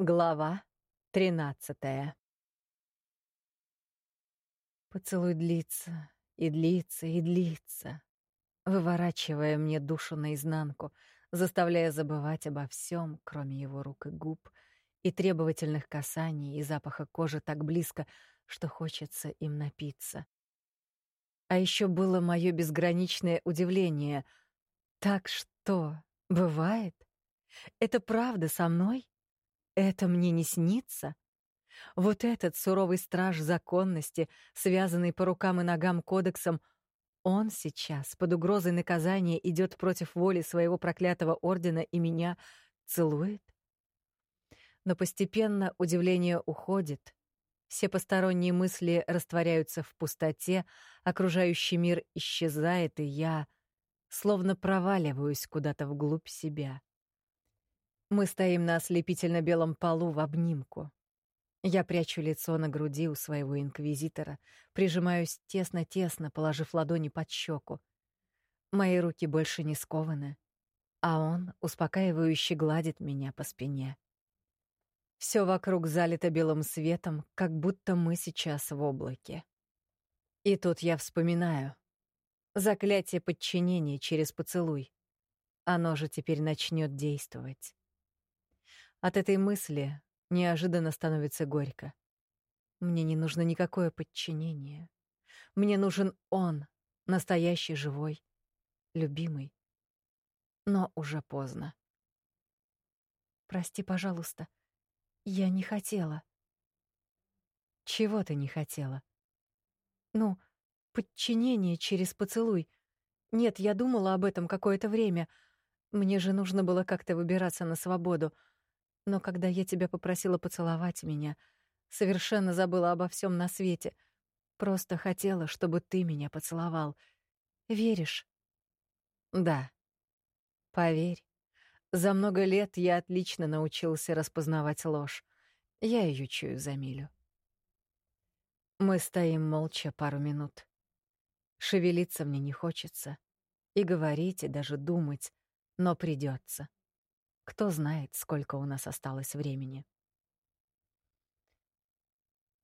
Глава тринадцатая Поцелуй длится и длится и длится, выворачивая мне душу наизнанку, заставляя забывать обо всем, кроме его рук и губ, и требовательных касаний и запаха кожи так близко, что хочется им напиться. А еще было мое безграничное удивление. Так что, бывает? Это правда со мной? Это мне не снится? Вот этот суровый страж законности, связанный по рукам и ногам кодексом, он сейчас под угрозой наказания идет против воли своего проклятого ордена и меня целует? Но постепенно удивление уходит. Все посторонние мысли растворяются в пустоте, окружающий мир исчезает, и я словно проваливаюсь куда-то вглубь себя. Мы стоим на ослепительно белом полу в обнимку. Я прячу лицо на груди у своего инквизитора, прижимаюсь тесно-тесно, положив ладони под щеку. Мои руки больше не скованы, а он успокаивающе гладит меня по спине. Все вокруг залито белым светом, как будто мы сейчас в облаке. И тут я вспоминаю. Заклятие подчинения через поцелуй. Оно же теперь начнет действовать. От этой мысли неожиданно становится горько. Мне не нужно никакое подчинение. Мне нужен он, настоящий, живой, любимый. Но уже поздно. Прости, пожалуйста. Я не хотела. Чего ты не хотела? Ну, подчинение через поцелуй. Нет, я думала об этом какое-то время. Мне же нужно было как-то выбираться на свободу. Но когда я тебя попросила поцеловать меня, совершенно забыла обо всем на свете. Просто хотела, чтобы ты меня поцеловал. Веришь? Да. Поверь. За много лет я отлично научился распознавать ложь. Я ее чую за милю. Мы стоим молча пару минут. Шевелиться мне не хочется. И говорить, и даже думать, но придется. Кто знает, сколько у нас осталось времени.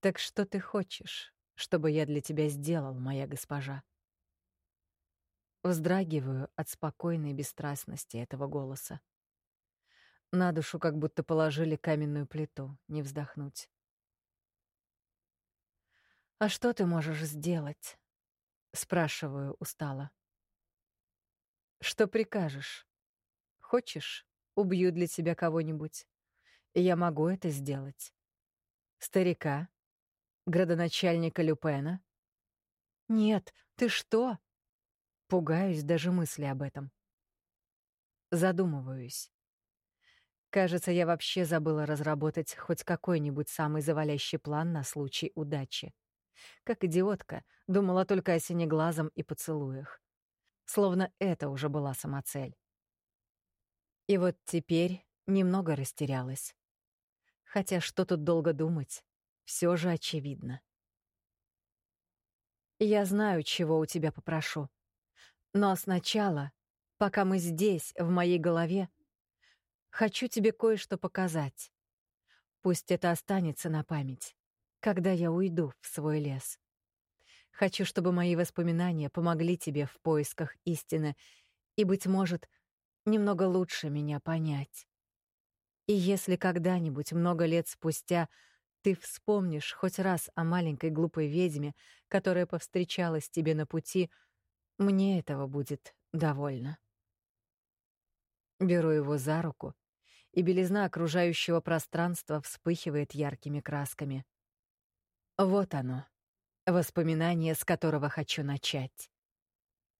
Так что ты хочешь, чтобы я для тебя сделал, моя госпожа? Вздрагиваю от спокойной бесстрастности этого голоса. На душу как будто положили каменную плиту, не вздохнуть. «А что ты можешь сделать?» — спрашиваю устало. «Что прикажешь? Хочешь, убью для тебя кого-нибудь. Я могу это сделать. Старика? Градоначальника Люпена? Нет, ты что? Пугаюсь даже мысли об этом. Задумываюсь. Кажется, я вообще забыла разработать хоть какой-нибудь самый завалящий план на случай удачи. Как идиотка, думала только о синеглазом и поцелуях. Словно это уже была самоцель. И вот теперь немного растерялась. Хотя что тут долго думать, все же очевидно. Я знаю, чего у тебя попрошу. Но сначала, пока мы здесь, в моей голове, хочу тебе кое-что показать. Пусть это останется на память, когда я уйду в свой лес. Хочу, чтобы мои воспоминания помогли тебе в поисках истины и, быть может, — немного лучше меня понять. И если когда-нибудь, много лет спустя, ты вспомнишь хоть раз о маленькой глупой ведьме, которая повстречалась тебе на пути, мне этого будет довольно. Беру его за руку, и белизна окружающего пространства вспыхивает яркими красками. Вот оно, воспоминание, с которого хочу начать.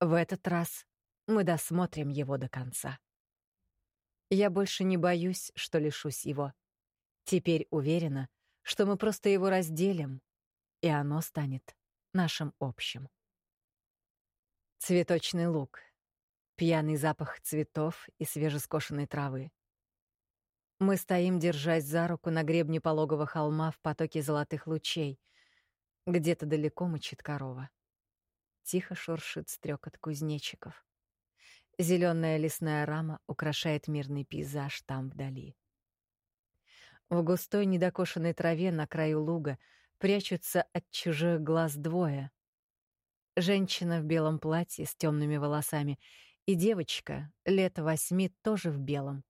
В этот раз мы досмотрим его до конца. Я больше не боюсь, что лишусь его. Теперь уверена, что мы просто его разделим, и оно станет нашим общим. Цветочный луг, пьяный запах цветов и свежескошенной травы. Мы стоим, держась за руку на гребне пологого холма в потоке золотых лучей. Где-то далеко мычит корова. Тихо шуршит стрекот кузнечиков. Зеленая лесная рама украшает мирный пейзаж там вдали. В густой недокошенной траве на краю луга прячутся от чужих глаз двое. Женщина в белом платье с темными волосами и девочка лет восьми тоже в белом.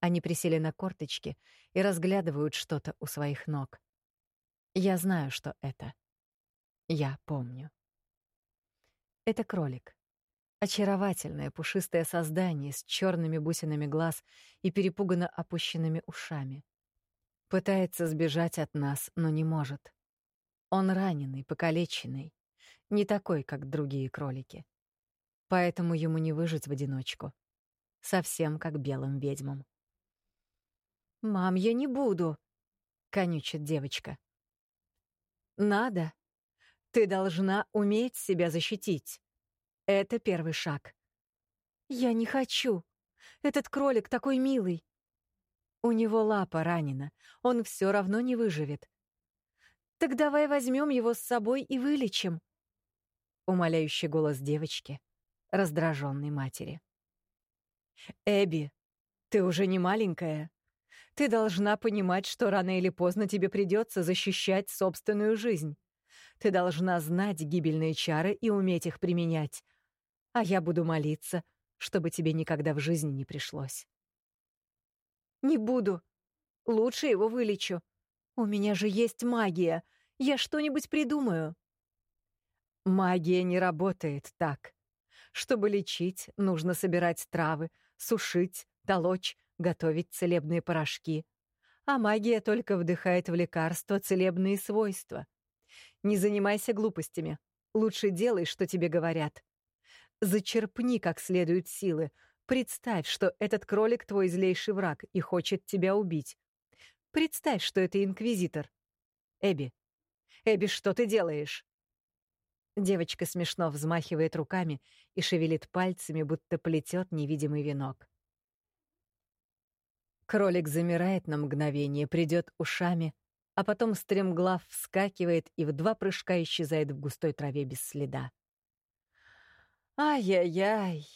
Они присели на корточки и разглядывают что-то у своих ног. Я знаю, что это. Я помню. Это кролик. Очаровательное пушистое создание с черными бусинами глаз и перепуганно опущенными ушами. Пытается сбежать от нас, но не может. Он раненый, покалеченный, не такой, как другие кролики. Поэтому ему не выжить в одиночку. Совсем как белым ведьмам. «Мам, я не буду», — конючит девочка. Надо. Ты должна уметь себя защитить. Это первый шаг. Я не хочу. Этот кролик такой милый. У него лапа ранена. Он все равно не выживет. Так давай возьмем его с собой и вылечим. Умоляющий голос девочки, раздраженной матери. Эбби, ты уже не маленькая. Ты должна понимать, что рано или поздно тебе придется защищать собственную жизнь. Ты должна знать гибельные чары и уметь их применять. А я буду молиться, чтобы тебе никогда в жизни не пришлось. Не буду. Лучше его вылечу. У меня же есть магия. Я что-нибудь придумаю. Магия не работает так. Чтобы лечить, нужно собирать травы, сушить, толочь, готовить целебные порошки. А магия только вдыхает в лекарства целебные свойства. Не занимайся глупостями. Лучше делай, что тебе говорят. Зачерпни как следует силы. Представь, что этот кролик — твой злейший враг и хочет тебя убить. Представь, что это инквизитор. Эбби. Эбби, что ты делаешь? Девочка смешно взмахивает руками и шевелит пальцами, будто плетет невидимый венок. Кролик замирает на мгновение, придет ушами, а потом стремглав вскакивает и в два прыжка исчезает в густой траве без следа. «Ай-яй-яй!»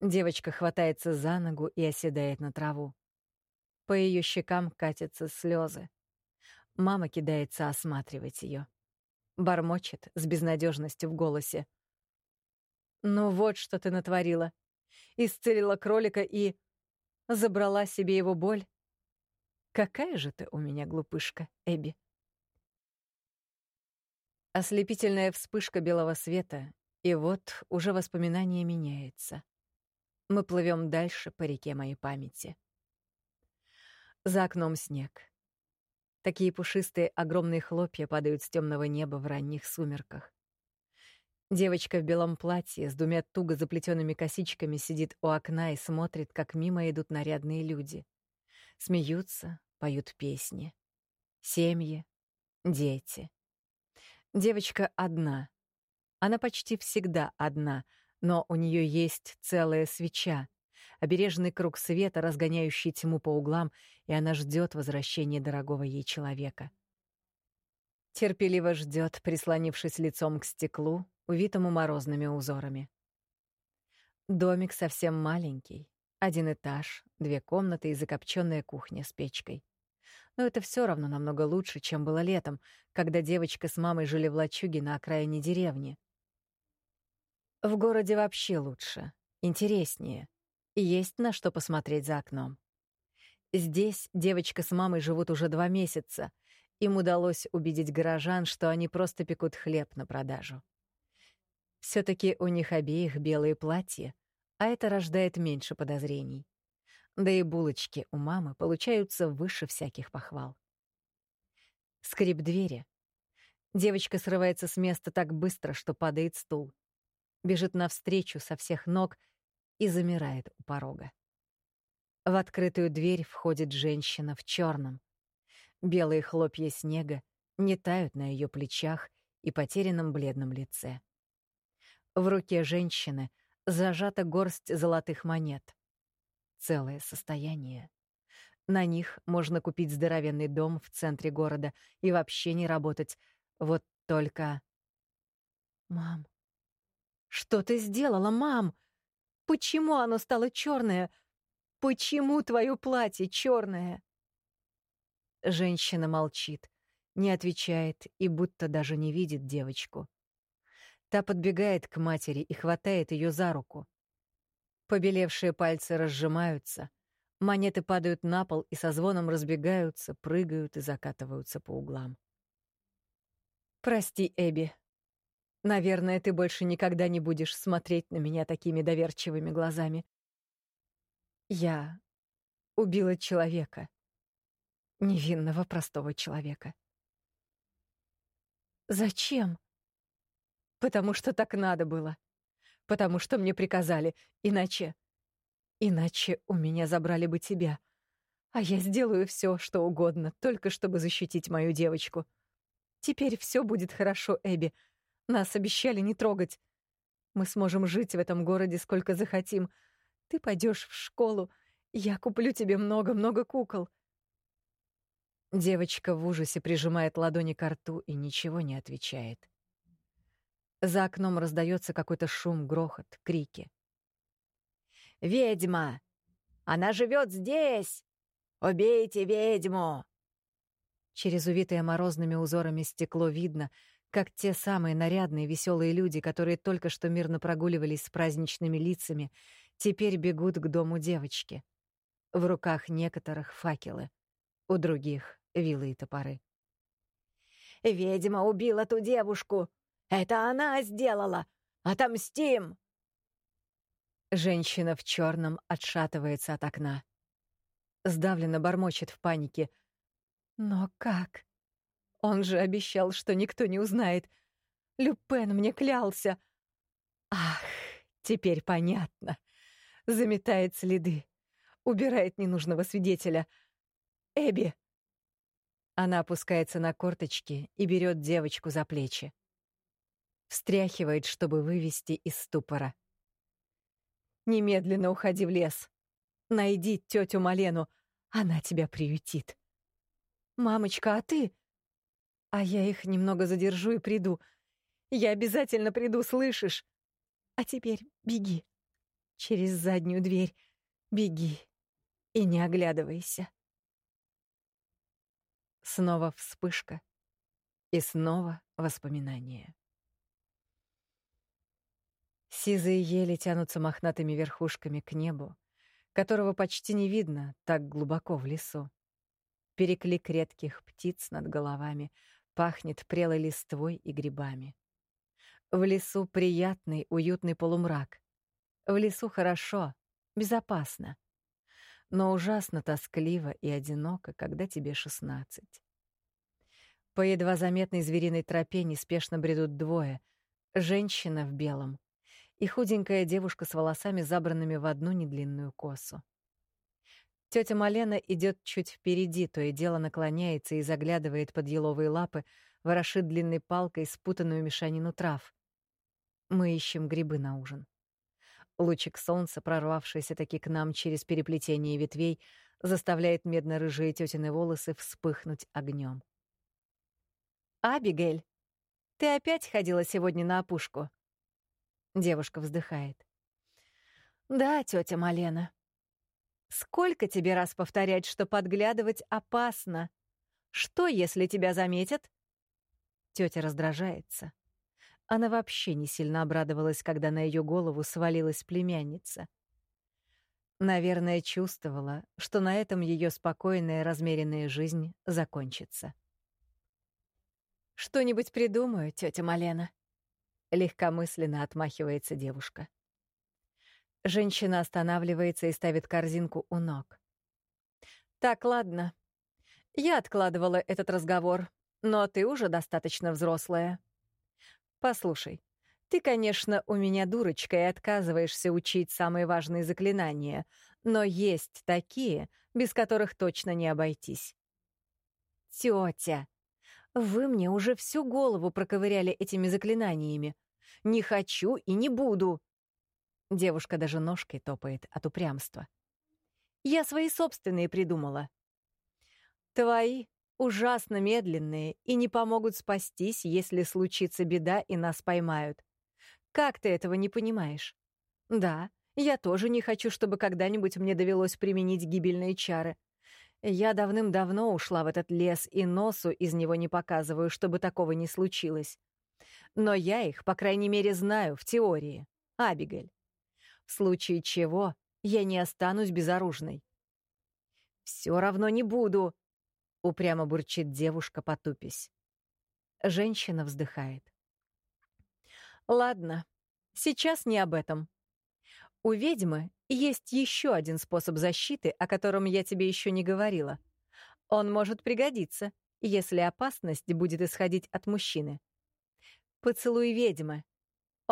Девочка хватается за ногу и оседает на траву. По ее щекам катятся слезы. Мама кидается осматривать ее. Бормочет с безнадежностью в голосе. «Ну вот что ты натворила. Исцелила кролика и...» Забрала себе его боль. Какая же ты у меня глупышка, Эбби. Ослепительная вспышка белого света, и вот уже воспоминание меняется. Мы плывем дальше по реке моей памяти. За окном снег. Такие пушистые огромные хлопья падают с темного неба в ранних сумерках. Девочка в белом платье с двумя туго заплетенными косичками сидит у окна и смотрит, как мимо идут нарядные люди. Смеются, поют песни. Семьи, дети. Девочка одна. Она почти всегда одна, но у нее есть целая свеча, обережный круг света, разгоняющий тьму по углам, и она ждет возвращения дорогого ей человека. Терпеливо ждет, прислонившись лицом к стеклу, увитому морозными узорами. Домик совсем маленький. Один этаж, две комнаты и закопченная кухня с печкой. Но это все равно намного лучше, чем было летом, когда девочка с мамой жили в лачуге на окраине деревни. В городе вообще лучше, интереснее, есть на что посмотреть за окном. Здесь девочка с мамой живут уже два месяца. Им удалось убедить горожан, что они просто пекут хлеб на продажу все таки у них обеих белые платья, а это рождает меньше подозрений. Да и булочки у мамы получаются выше всяких похвал. Скрип двери. Девочка срывается с места так быстро, что падает стул. Бежит навстречу со всех ног и замирает у порога. В открытую дверь входит женщина в черном. Белые хлопья снега не тают на ее плечах и потерянном бледном лице. В руке женщины зажата горсть золотых монет. Целое состояние. На них можно купить здоровенный дом в центре города и вообще не работать. Вот только... Мам, что ты сделала, мам? Почему оно стало черное? Почему твое платье черное? Женщина молчит, не отвечает и будто даже не видит девочку. Та подбегает к матери и хватает ее за руку. Побелевшие пальцы разжимаются, монеты падают на пол и со звоном разбегаются, прыгают и закатываются по углам. «Прости, Эбби. Наверное, ты больше никогда не будешь смотреть на меня такими доверчивыми глазами. Я убила человека. Невинного простого человека. Зачем? Потому что так надо было. Потому что мне приказали. Иначе... Иначе у меня забрали бы тебя. А я сделаю все, что угодно, только чтобы защитить мою девочку. Теперь все будет хорошо, Эбби. Нас обещали не трогать. Мы сможем жить в этом городе сколько захотим. Ты пойдешь в школу. Я куплю тебе много-много кукол. Девочка в ужасе прижимает ладони к рту и ничего не отвечает. За окном раздается какой-то шум, грохот, крики. «Ведьма! Она живет здесь! Убейте ведьму!» Через увитое морозными узорами стекло видно, как те самые нарядные веселые люди, которые только что мирно прогуливались с праздничными лицами, теперь бегут к дому девочки. В руках некоторых факелы, у других — вилы и топоры. «Ведьма убила ту девушку! Это она сделала! Отомстим!» Женщина в черном отшатывается от окна. Сдавленно бормочет в панике. «Но как? Он же обещал, что никто не узнает. Люпен мне клялся. Ах, теперь понятно. Заметает следы. Убирает ненужного свидетеля. Эбби!» Она опускается на корточки и берет девочку за плечи встряхивает, чтобы вывести из ступора. «Немедленно уходи в лес. Найди тетю Малену, она тебя приютит». «Мамочка, а ты?» «А я их немного задержу и приду. Я обязательно приду, слышишь? А теперь беги. Через заднюю дверь беги и не оглядывайся». Снова вспышка и снова воспоминания. Сизые ели тянутся мохнатыми верхушками к небу, которого почти не видно так глубоко в лесу. Переклик редких птиц над головами пахнет прелой листвой и грибами. В лесу приятный, уютный полумрак. В лесу хорошо, безопасно. Но ужасно тоскливо и одиноко, когда тебе шестнадцать. По едва заметной звериной тропе неспешно бредут двое. Женщина в белом и худенькая девушка с волосами, забранными в одну недлинную косу. Тетя Малена идет чуть впереди, то и дело наклоняется и заглядывает под еловые лапы, ворошит длинной палкой спутанную мешанину трав. Мы ищем грибы на ужин. Лучик солнца, прорвавшийся таки к нам через переплетение ветвей, заставляет медно-рыжие тетины волосы вспыхнуть огнем. «Абигель, ты опять ходила сегодня на опушку?» Девушка вздыхает. Да, тетя Малена. Сколько тебе раз повторять, что подглядывать опасно? Что, если тебя заметят? Тетя раздражается. Она вообще не сильно обрадовалась, когда на ее голову свалилась племянница. Наверное, чувствовала, что на этом ее спокойная, размеренная жизнь закончится. «Что-нибудь придумаю, тетя Малена», Легкомысленно отмахивается девушка. Женщина останавливается и ставит корзинку у ног. «Так, ладно. Я откладывала этот разговор, но ты уже достаточно взрослая. Послушай, ты, конечно, у меня дурочка и отказываешься учить самые важные заклинания, но есть такие, без которых точно не обойтись. Тетя, вы мне уже всю голову проковыряли этими заклинаниями. Не хочу и не буду. Девушка даже ножкой топает от упрямства. Я свои собственные придумала. Твои ужасно медленные и не помогут спастись, если случится беда и нас поймают. Как ты этого не понимаешь? Да, я тоже не хочу, чтобы когда-нибудь мне довелось применить гибельные чары. Я давным-давно ушла в этот лес и носу из него не показываю, чтобы такого не случилось. Но я их, по крайней мере, знаю в теории. Абигель. В случае чего я не останусь безоружной. Все равно не буду, — упрямо бурчит девушка, потупись. Женщина вздыхает. Ладно, сейчас не об этом. У ведьмы есть еще один способ защиты, о котором я тебе еще не говорила. Он может пригодиться, если опасность будет исходить от мужчины. Поцелуй ведьмы.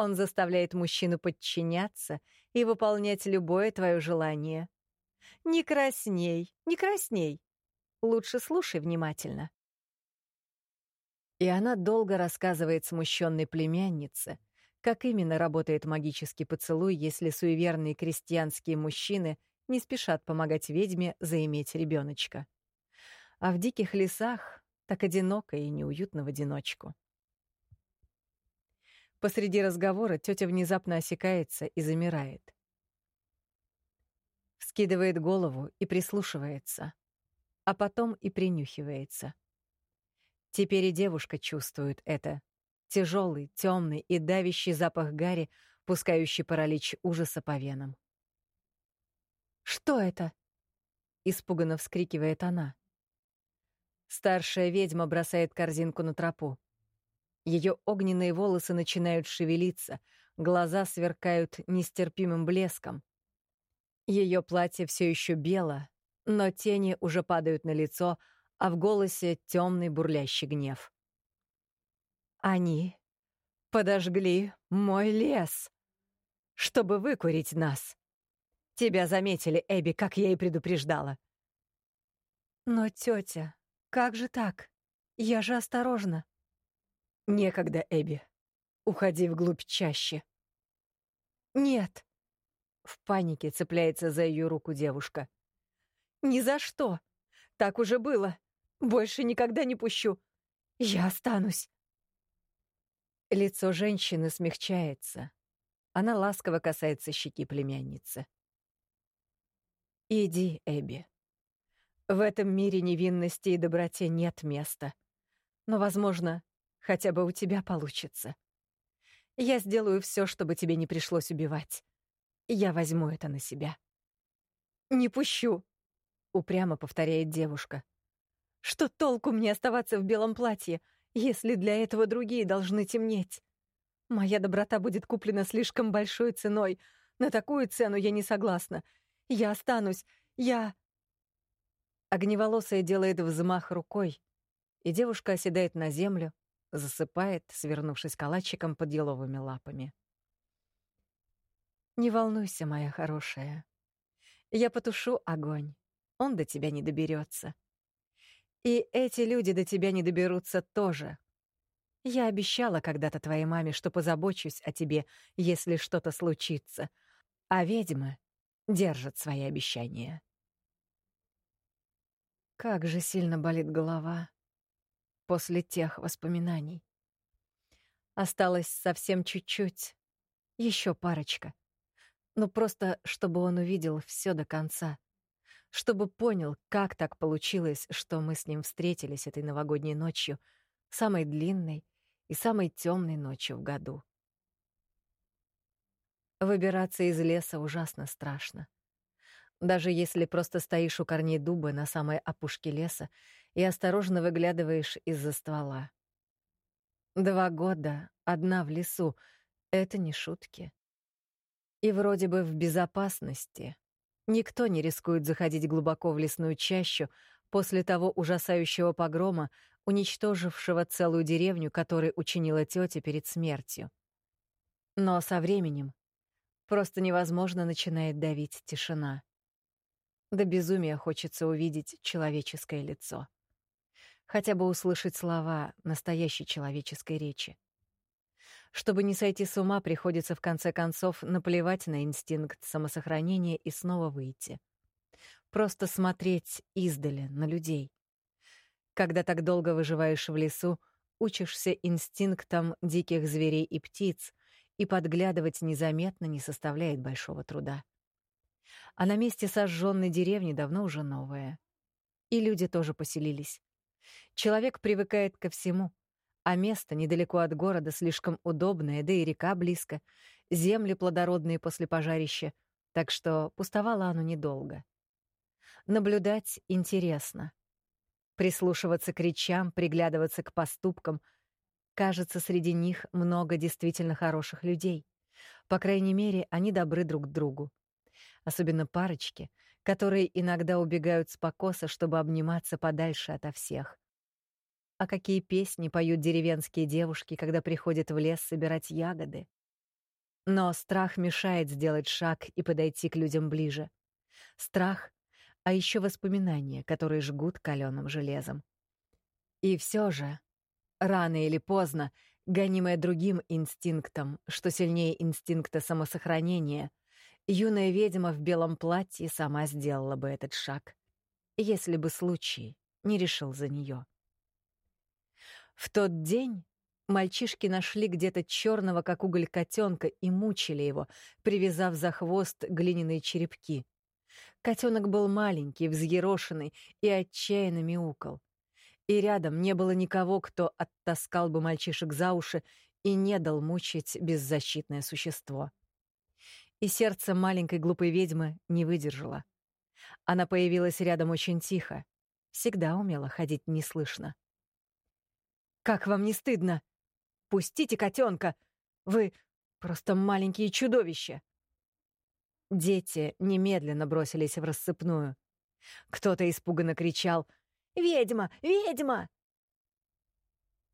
Он заставляет мужчину подчиняться и выполнять любое твое желание. Не красней, не красней. Лучше слушай внимательно. И она долго рассказывает смущенной племяннице, как именно работает магический поцелуй, если суеверные крестьянские мужчины не спешат помогать ведьме заиметь ребеночка. А в диких лесах так одиноко и неуютно в одиночку. Посреди разговора тетя внезапно осекается и замирает. Вскидывает голову и прислушивается, а потом и принюхивается. Теперь и девушка чувствует это. Тяжелый, темный и давящий запах гари, пускающий паралич ужаса по венам. «Что это?» — испуганно вскрикивает она. Старшая ведьма бросает корзинку на тропу. Ее огненные волосы начинают шевелиться, глаза сверкают нестерпимым блеском. Ее платье все еще бело, но тени уже падают на лицо, а в голосе темный бурлящий гнев. Они подожгли мой лес, чтобы выкурить нас. Тебя заметили, Эбби, как я и предупреждала. Но, тетя, как же так? Я же осторожна. Некогда, Эбби. Уходи вглубь чаще. Нет. В панике цепляется за ее руку девушка. Ни за что. Так уже было. Больше никогда не пущу. Я останусь. Лицо женщины смягчается. Она ласково касается щеки племянницы. «Иди, Эбби. В этом мире невинности и доброте нет места. Но, возможно, хотя бы у тебя получится. Я сделаю все, чтобы тебе не пришлось убивать. Я возьму это на себя». «Не пущу», — упрямо повторяет девушка. Что толку мне оставаться в белом платье, если для этого другие должны темнеть? Моя доброта будет куплена слишком большой ценой. На такую цену я не согласна. Я останусь. Я... Огневолосая делает взмах рукой, и девушка оседает на землю, засыпает, свернувшись калачиком под еловыми лапами. «Не волнуйся, моя хорошая. Я потушу огонь. Он до тебя не доберется. И эти люди до тебя не доберутся тоже. Я обещала когда-то твоей маме, что позабочусь о тебе, если что-то случится. А ведьмы держат свои обещания. Как же сильно болит голова после тех воспоминаний. Осталось совсем чуть-чуть, еще парочка. Ну просто, чтобы он увидел все до конца — чтобы понял, как так получилось, что мы с ним встретились этой новогодней ночью, самой длинной и самой темной ночью в году. Выбираться из леса ужасно страшно. Даже если просто стоишь у корней дуба на самой опушке леса и осторожно выглядываешь из-за ствола. Два года, одна в лесу — это не шутки. И вроде бы в безопасности, Никто не рискует заходить глубоко в лесную чащу после того ужасающего погрома, уничтожившего целую деревню, который учинила тетя перед смертью. Но со временем просто невозможно начинает давить тишина. До безумия хочется увидеть человеческое лицо. Хотя бы услышать слова настоящей человеческой речи. Чтобы не сойти с ума, приходится в конце концов наплевать на инстинкт самосохранения и снова выйти. Просто смотреть издали на людей. Когда так долго выживаешь в лесу, учишься инстинктам диких зверей и птиц, и подглядывать незаметно не составляет большого труда. А на месте сожженной деревни давно уже новая. И люди тоже поселились. Человек привыкает ко всему, а место недалеко от города слишком удобное, да и река близко, земли плодородные после пожарища, так что пустовало оно недолго. Наблюдать интересно. Прислушиваться к речам, приглядываться к поступкам. Кажется, среди них много действительно хороших людей. По крайней мере, они добры друг другу. Особенно парочки, которые иногда убегают с покоса, чтобы обниматься подальше ото всех. А какие песни поют деревенские девушки, когда приходят в лес собирать ягоды? Но страх мешает сделать шаг и подойти к людям ближе. Страх, а еще воспоминания, которые жгут каленым железом. И все же, рано или поздно, гонимая другим инстинктом, что сильнее инстинкта самосохранения, юная ведьма в белом платье сама сделала бы этот шаг, если бы случай не решил за нее. В тот день мальчишки нашли где-то черного, как уголь котенка, и мучили его, привязав за хвост глиняные черепки. Котенок был маленький, взъерошенный и отчаянно мяукал. И рядом не было никого, кто оттаскал бы мальчишек за уши и не дал мучить беззащитное существо. И сердце маленькой глупой ведьмы не выдержало. Она появилась рядом очень тихо, всегда умела ходить неслышно. Как вам не стыдно? Пустите котенка! Вы просто маленькие чудовища!» Дети немедленно бросились в рассыпную. Кто-то испуганно кричал «Ведьма! Ведьма!»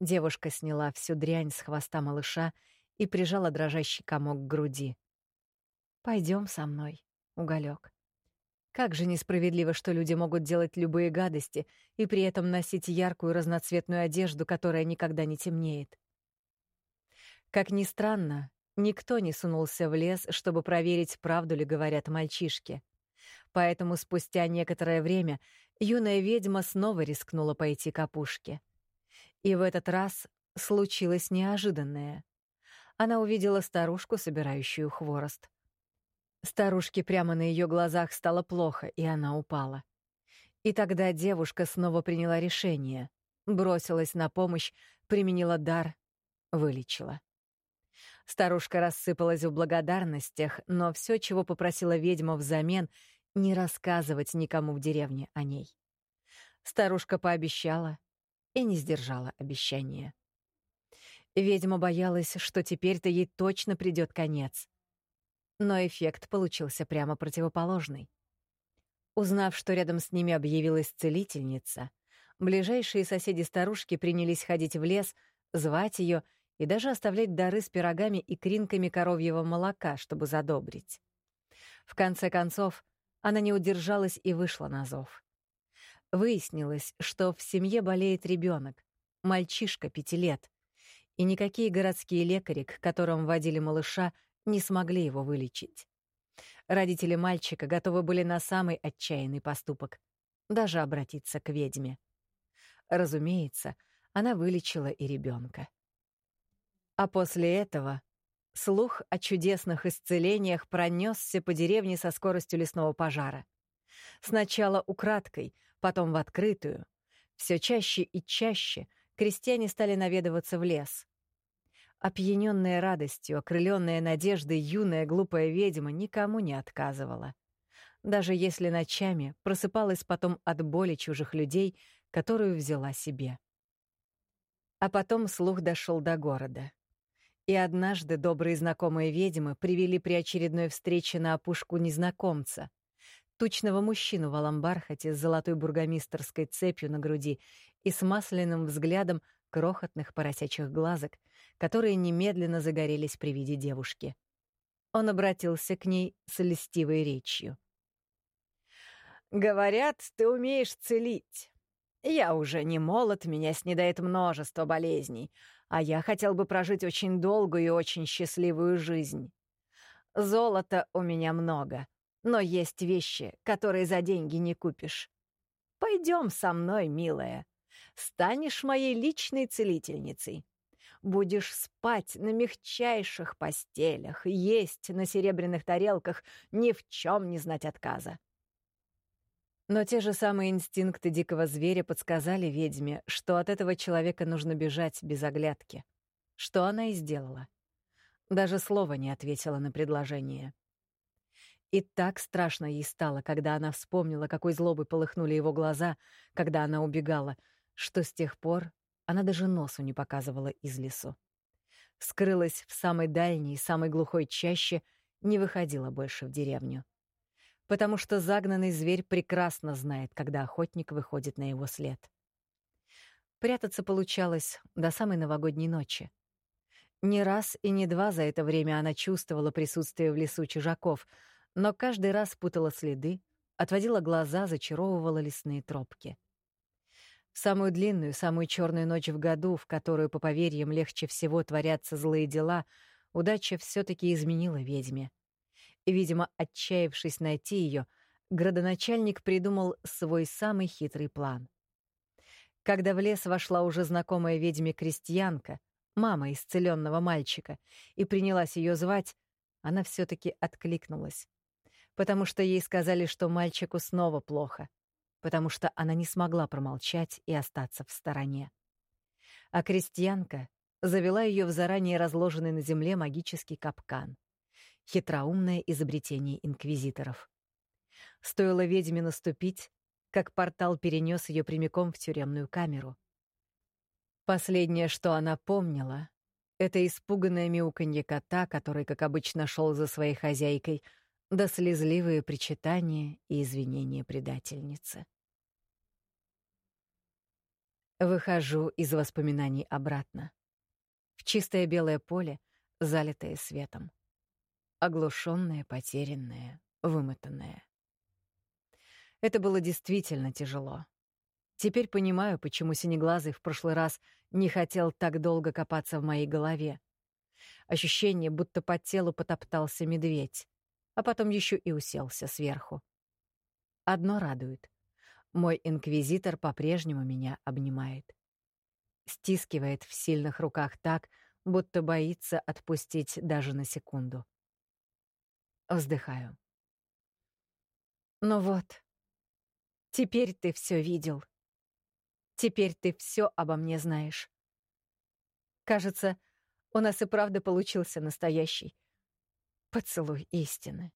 Девушка сняла всю дрянь с хвоста малыша и прижала дрожащий комок к груди. «Пойдем со мной, уголек. Как же несправедливо, что люди могут делать любые гадости и при этом носить яркую разноцветную одежду, которая никогда не темнеет. Как ни странно, никто не сунулся в лес, чтобы проверить, правду ли говорят мальчишки. Поэтому спустя некоторое время юная ведьма снова рискнула пойти к опушке. И в этот раз случилось неожиданное. Она увидела старушку, собирающую хворост. Старушке прямо на ее глазах стало плохо, и она упала. И тогда девушка снова приняла решение, бросилась на помощь, применила дар, вылечила. Старушка рассыпалась в благодарностях, но все, чего попросила ведьма взамен, не рассказывать никому в деревне о ней. Старушка пообещала и не сдержала обещания. Ведьма боялась, что теперь-то ей точно придет конец. Но эффект получился прямо противоположный. Узнав, что рядом с ними объявилась целительница, ближайшие соседи старушки принялись ходить в лес, звать ее и даже оставлять дары с пирогами и кринками коровьего молока, чтобы задобрить. В конце концов, она не удержалась и вышла на зов. Выяснилось, что в семье болеет ребенок, мальчишка пяти лет, и никакие городские лекари, к которым водили малыша, не смогли его вылечить. Родители мальчика готовы были на самый отчаянный поступок — даже обратиться к ведьме. Разумеется, она вылечила и ребенка. А после этого слух о чудесных исцелениях пронесся по деревне со скоростью лесного пожара. Сначала украдкой, потом в открытую. Все чаще и чаще крестьяне стали наведываться в лес. Опьяненная радостью, окрыленная надеждой, юная глупая ведьма никому не отказывала. Даже если ночами просыпалась потом от боли чужих людей, которую взяла себе. А потом слух дошел до города. И однажды добрые знакомые ведьмы привели при очередной встрече на опушку незнакомца, тучного мужчину в аламбархате с золотой бургомистерской цепью на груди и с масляным взглядом крохотных поросячьих глазок, которые немедленно загорелись при виде девушки. Он обратился к ней с льстивой речью. «Говорят, ты умеешь целить. Я уже не молод, меня снедает множество болезней, а я хотел бы прожить очень долгую и очень счастливую жизнь. Золота у меня много, но есть вещи, которые за деньги не купишь. Пойдем со мной, милая. Станешь моей личной целительницей. Будешь спать на мягчайших постелях, есть на серебряных тарелках, ни в чем не знать отказа. Но те же самые инстинкты дикого зверя подсказали ведьме, что от этого человека нужно бежать без оглядки. Что она и сделала. Даже слова не ответила на предложение. И так страшно ей стало, когда она вспомнила, какой злобой полыхнули его глаза, когда она убегала, что с тех пор она даже носу не показывала из лесу. Скрылась в самой дальней, самой глухой чаще, не выходила больше в деревню потому что загнанный зверь прекрасно знает, когда охотник выходит на его след. Прятаться получалось до самой новогодней ночи. Не раз и не два за это время она чувствовала присутствие в лесу чужаков, но каждый раз путала следы, отводила глаза, зачаровывала лесные тропки. Самую длинную, самую черную ночь в году, в которую, по поверьям, легче всего творятся злые дела, удача все таки изменила ведьме — Видимо, отчаявшись найти ее, градоначальник придумал свой самый хитрый план. Когда в лес вошла уже знакомая ведьме крестьянка, мама исцеленного мальчика, и принялась ее звать, она все таки откликнулась. Потому что ей сказали, что мальчику снова плохо, потому что она не смогла промолчать и остаться в стороне. А крестьянка завела ее в заранее разложенный на земле магический капкан хитроумное изобретение инквизиторов. Стоило ведьме наступить, как портал перенес ее прямиком в тюремную камеру. Последнее, что она помнила, это испуганное мяуканье кота, который, как обычно, шел за своей хозяйкой, да слезливые причитания и извинения предательницы. Выхожу из воспоминаний обратно. В чистое белое поле, залитое светом оглушенная, потерянная, вымотанная. Это было действительно тяжело. Теперь понимаю, почему Синеглазый в прошлый раз не хотел так долго копаться в моей голове. Ощущение, будто по телу потоптался медведь, а потом еще и уселся сверху. Одно радует. Мой инквизитор по-прежнему меня обнимает. Стискивает в сильных руках так, будто боится отпустить даже на секунду. Вздыхаю. Ну вот, теперь ты все видел. Теперь ты все обо мне знаешь. Кажется, у нас и правда получился настоящий поцелуй истины.